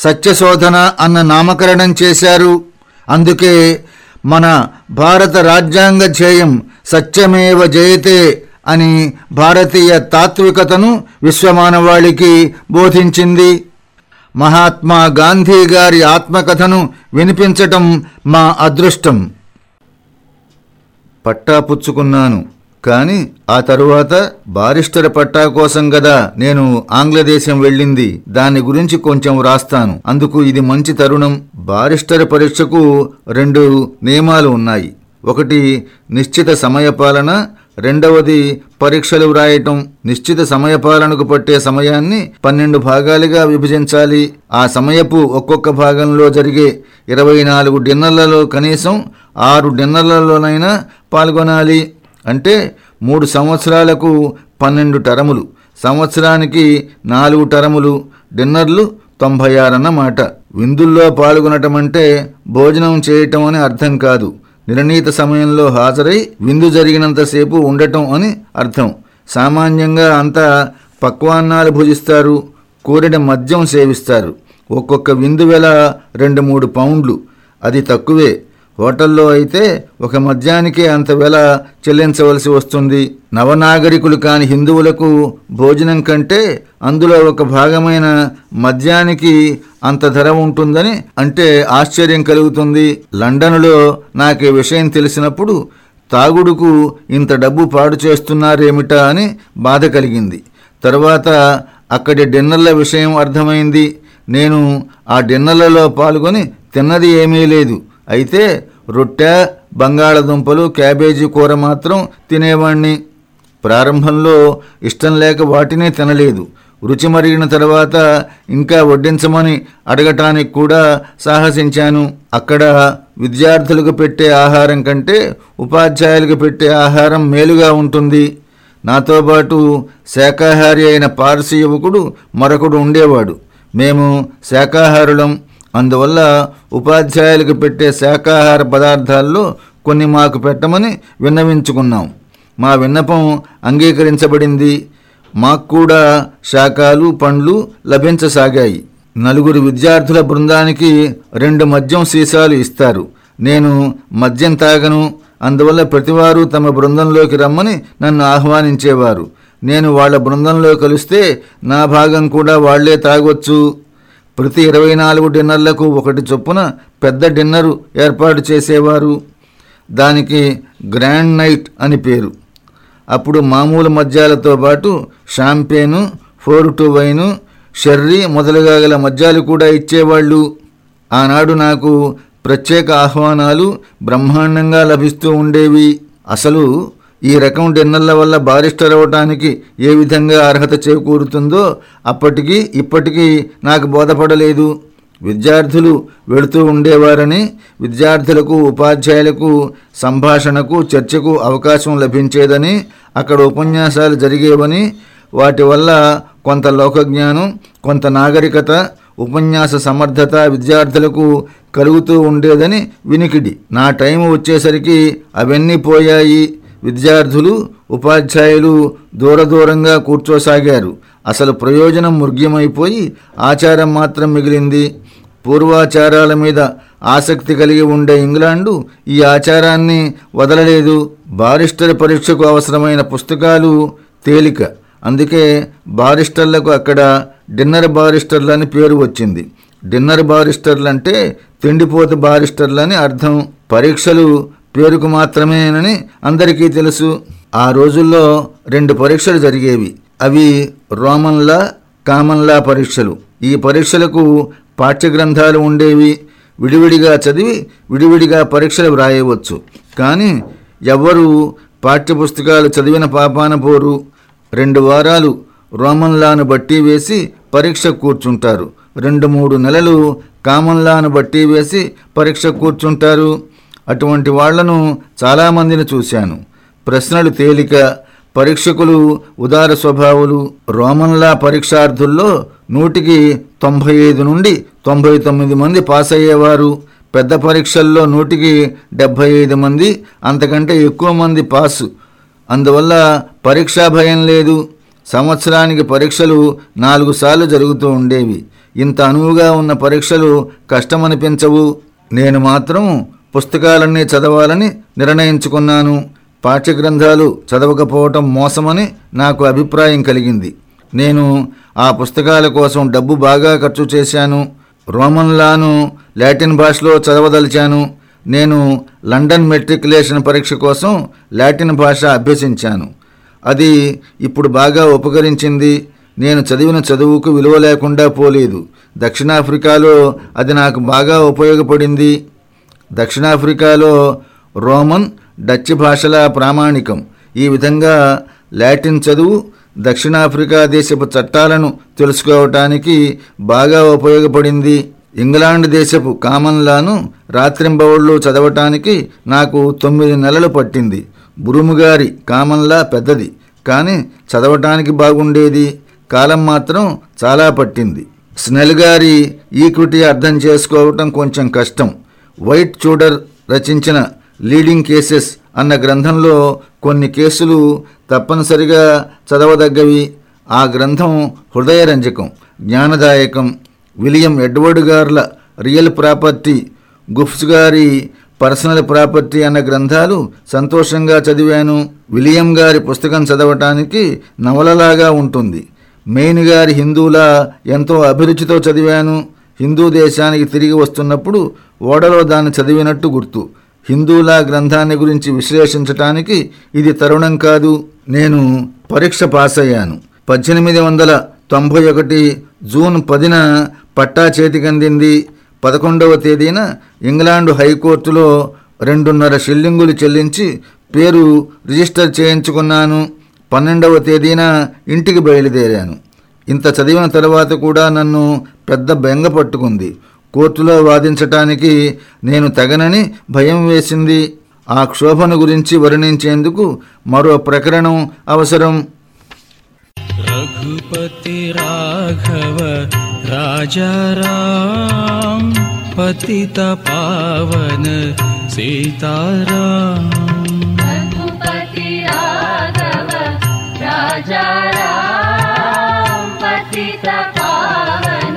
సత్యశోధన అన్న నామకరణం చేశారు. అందుకే మన భారత రాజ్యాంగ ధ్యేయం సత్యమేవ జయతే అని భారతీయ తాత్వికతను విశ్వమానవాళికి బోధించింది. మహాత్మా గాంధీ గారి ఆత్మకథను వినిపించటం మా అదృష్టం. పట్టా పుచ్చుకున్నాను కాని ఆ తరువాత బారిస్టర్ పట్టా కోసం గదా నేను ఆంగ్లదేశం వెళ్ళింది. దాని గురించి కొంచెం రాస్తాను అందుకు ఇది మంచి తరుణం. బారిస్టర్ పరీక్షకు రెండు నియమాలు ఉన్నాయి. ఒకటి నిశ్చిత సమయపాలన. రెండవది పరీక్షలు వ్రాయటం. నిశ్చిత సమయపాలనకు పట్టే సమయాన్ని పన్నెండు భాగాలుగా విభజించాలి. ఆ సమయపు ఒక్కొక్క భాగంలో జరిగే ఇరవై నాలుగు డిన్నర్లలో కనీసం ఆరు డిన్నర్లలోనైనా పాల్గొనాలి. అంటే మూడు సంవత్సరాలకు పన్నెండు టరములు. సంవత్సరానికి నాలుగు టరములు డిన్నర్లు తొంభై ఆరన్నమాట విందుల్లో పాల్గొనటం అంటే భోజనం చేయటం అని అర్థం కాదు. నిర్ణీత సమయంలో హాజరై విందు జరిగినంతసేపు ఉండటం అని అర్థం. సామాన్యంగా అంతా పక్వాన్నాలు భుజిస్తారు కూరిన మద్యం సేవిస్తారు. ఒక్కొక్క విందు వెల రెండు మూడు పౌండ్లు. అది తక్కువే. హోటల్లో అయితే ఒక మద్యానికే అంత వెల చెల్లించవలసి వస్తుంది. నవనాగరికులు కాని హిందువులకు భోజనం కంటే అందులో ఒక భాగమైన మద్యానికి అంత ధర ఉంటుందని అంటే ఆశ్చర్యం కలుగుతుంది. లండన్లో నాకు ఈ విషయం తెలిసినప్పుడు తాగుడుకు ఇంత డబ్బు పాడు చేస్తున్నారేమిటా అని బాధ కలిగింది. తర్వాత అక్కడి డిన్నర్ల విషయం అర్థమైంది. నేను ఆ డిన్నర్లలో పాల్గొని తిన్నది ఏమీ లేదు. అయితే రొట్టె బంగాళదుంపలు క్యాబేజీ కూర మాత్రం తినేవాణ్ణి. ప్రారంభంలో ఇష్టం లేక వాటినే తినలేదు. రుచి మరిగిన తర్వాత ఇంకా వడ్డించమని అడగటానికి కూడా సాహసించాను. అక్కడ విద్యార్థులకు పెట్టే ఆహారం కంటే ఉపాధ్యాయులకు పెట్టే ఆహారం మేలుగా ఉంటుంది. నాతో పాటు శాకాహారి అయిన పార్సీ యువకుడు మరొకడు ఉండేవాడు. మేము శాకాహారులం అందువల్ల ఉపాధ్యాయులకు పెట్టే శాకాహార పదార్థాల్లో కొన్ని మాకు పెట్టమని విన్నవించుకున్నాం. మా విన్నపం అంగీకరించబడింది. మాకు కూడా శాఖలు పండ్లు లభించసాగాయి. నలుగురు విద్యార్థుల బృందానికి రెండు మద్యం సీసాలు ఇస్తారు. నేను మద్యం తాగను. అందువల్ల ప్రతివారు తమ బృందంలోకి రమ్మని నన్ను ఆహ్వానించేవారు. నేను వాళ్ళ బృందంలో కలిస్తే నా భాగం కూడా వాళ్ళే తాగొచ్చు. ప్రతి ఇరవై నాలుగు డిన్నర్లకు ఒకటి చొప్పున పెద్ద డిన్నరు ఏర్పాటు చేసేవారు. దానికి గ్రాండ్ నైట్ అని పేరు. అప్పుడు మామూలు మద్యాలతో పాటు షాంపేను ఫోర్ టు వైను షెర్రీ మొదలుగా గల మద్యాలు కూడా ఇచ్చేవాళ్ళు. ఆనాడు నాకు ప్రత్యేక ఆహ్వానాలు బ్రహ్మాండంగా లభిస్తూ ఉండేవి. అసలు ఈ రకం డిన్నర్ల వల్ల బారిస్టర్ అవ్వటానికి ఏ విధంగా అర్హత చేకూరుతుందో అప్పటికీ ఇప్పటికీ నాకు బోధపడలేదు. విద్యార్థులు వెళుతూ ఉండేవారని విద్యార్థులకు ఉపాధ్యాయులకు సంభాషణకు చర్చకు అవకాశం లభించేదని అక్కడ ఉపన్యాసాలు జరిగేవని వాటి వల్ల కొంత లోకజ్ఞానం కొంత నాగరికత ఉపన్యాస సమర్థత విద్యార్థులకు కలుగుతూ ఉండేదని వినికిడి. నా టైం వచ్చేసరికి అవన్నీ పోయాయి. విద్యార్థులు ఉపాధ్యాయులు దూర దూరంగా కూర్చోసాగారు. అసలు ప్రయోజనం మృగ్యమైపోయి ఆచారం మాత్రం మిగిలింది. పూర్వాచారాల మీద ఆసక్తి కలిగి ఉండే ఇంగ్లాండు ఈ ఆచారాన్ని వదలలేదు. బారిస్టర్ పరీక్షకు అవసరమైన పుస్తకాలు తేలిక. అందుకే బారిస్టర్లకు అక్కడ డిన్నర్ బారిస్టర్లు అని పేరు వచ్చింది. డిన్నర్ బారిస్టర్లు అంటే తిండిపోత బారిస్టర్లు అని అర్థం. పరీక్షలు పేరుకు మాత్రమేనని అందరికీ తెలుసు. ఆ రోజుల్లో రెండు పరీక్షలు జరిగేవి. అవి రోమన్లా కామన్లా పరీక్షలు. ఈ పరీక్షలకు పాఠ్యగ్రంథాలు ఉండేవి. విడివిడిగా చదివి విడివిడిగా పరీక్షలు వ్రాయవచ్చు. కానీ ఎవ్వరూ పాఠ్యపుస్తకాలు చదివిన పాపాన పోరు. రెండు వారాలు రోమన్లాను బట్టి వేసి పరీక్ష కూర్చుంటారు. రెండు మూడు నెలలు కామన్లాను బట్టి వేసి పరీక్ష కూర్చుంటారు. అటువంటి వాళ్ళను చాలామందిని చూశాను. ప్రశ్నలు తేలిక పరీక్షకులు ఉదార స్వభావులు రోమన్లా పరీక్షార్థుల్లో నూటికి తొంభై ఐదు నుండి తొంభై తొమ్మిది మంది పాస్ అయ్యేవారు పెద్ద పరీక్షల్లో నూటికి డెబ్భై ఐదు మంది అంతకంటే ఎక్కువ మంది పాసు. అందువల్ల పరీక్షా భయం లేదు. సంవత్సరానికి పరీక్షలు నాలుగు సార్లు జరుగుతూ ఉండేవి. ఇంత అనువుగా ఉన్న పరీక్షలు కష్టమనిపించవు. నేను మాత్రం పుస్తకాలన్నీ చదవాలని నిర్ణయించుకున్నాను. పాఠ్యగ్రంథాలు చదవకపోవటం మోసమని నాకు అభిప్రాయం కలిగింది. నేను ఆ పుస్తకాల కోసం డబ్బు బాగా ఖర్చు చేశాను. రోమన్లాను లాటిన్ భాషలో చదవదలిచాను. నేను లండన్ మెట్రికులేషన్ పరీక్ష కోసం లాటిన్ భాష అభ్యసించాను. అది ఇప్పుడు బాగా ఉపకరించింది. నేను చదివిన చదువుకు విలువ లేకుండా పోలేదు. దక్షిణాఫ్రికాలో అది నాకు బాగా ఉపయోగపడింది. దక్షిణాఫ్రికాలో రోమన్ డచ్ భాషల ప్రామాణికం. ఈ విధంగా లాటిన్ చదువు దక్షిణాఫ్రికా దేశపు చట్టాలను తెలుసుకోవటానికి బాగా ఉపయోగపడింది. ఇంగ్లాండ్ దేశపు కామన్ లాను రాత్రింబవళ్ళు చదవటానికి నాకు తొమ్మిది నెలలు పట్టింది. బురుముగారి కామన్ లా పెద్దది కానీ చదవటానికి బాగుండేది. కాలం మాత్రం చాలా పట్టింది. స్నెల్ గారి ఈక్విటీ అర్థం చేసుకోవటం కొంచెం కష్టం. వైట్ చూడర్ రచించిన లీడింగ్ కేసెస్ అన్న గ్రంథంలో కొన్ని కేసులు తప్పనిసరిగా చదవదగ్గవి. ఆ గ్రంథం హృదయరంజకం జ్ఞానదాయకం. విలియం ఎడ్వర్డ్ గార్ల రియల్ ప్రాపర్టీ గుఫ్స్ గారి పర్సనల్ ప్రాపర్టీ అన్న గ్రంథాలు సంతోషంగా చదివాను. విలియం గారి పుస్తకం చదవటానికి నవలలాగా ఉంటుంది. మెయిన్ గారి హిందూలా ఎంతో అభిరుచితో చదివాను. హిందూ దేశానికి తిరిగి వస్తున్నప్పుడు ఓడలో దాన్ని చదివినట్టు గుర్తు. హిందూలా గ్రంథాన్ని గురించి విశ్లేషించటానికి ఇది తరుణం కాదు. నేను పరీక్ష పాస్ అయ్యాను పద్దెనిమిది వందల తొంభై ఒకటి జూన్ పదిన పట్టా చేతికందింది పదకొండవ తేదీన ఇంగ్లాండు హైకోర్టులో రెండున్నర షిల్లింగులు చెల్లించి పేరు రిజిస్టర్ చేయించుకున్నాను. పన్నెండవ తేదీన ఇంటికి బయలుదేరాను. ఇంత చదివిన తర్వాత కూడా నన్ను పెద్ద బెంగ పట్టుకుంది. కోర్టులో వాదించటానికి నేను తగనని భయం వేసింది. ఆ క్షోభను గురించి వర్ణించేందుకు మరో ప్రకరణం అవసరం. రఘుపతి రాఘవ రాజారాం సీతారా. పావన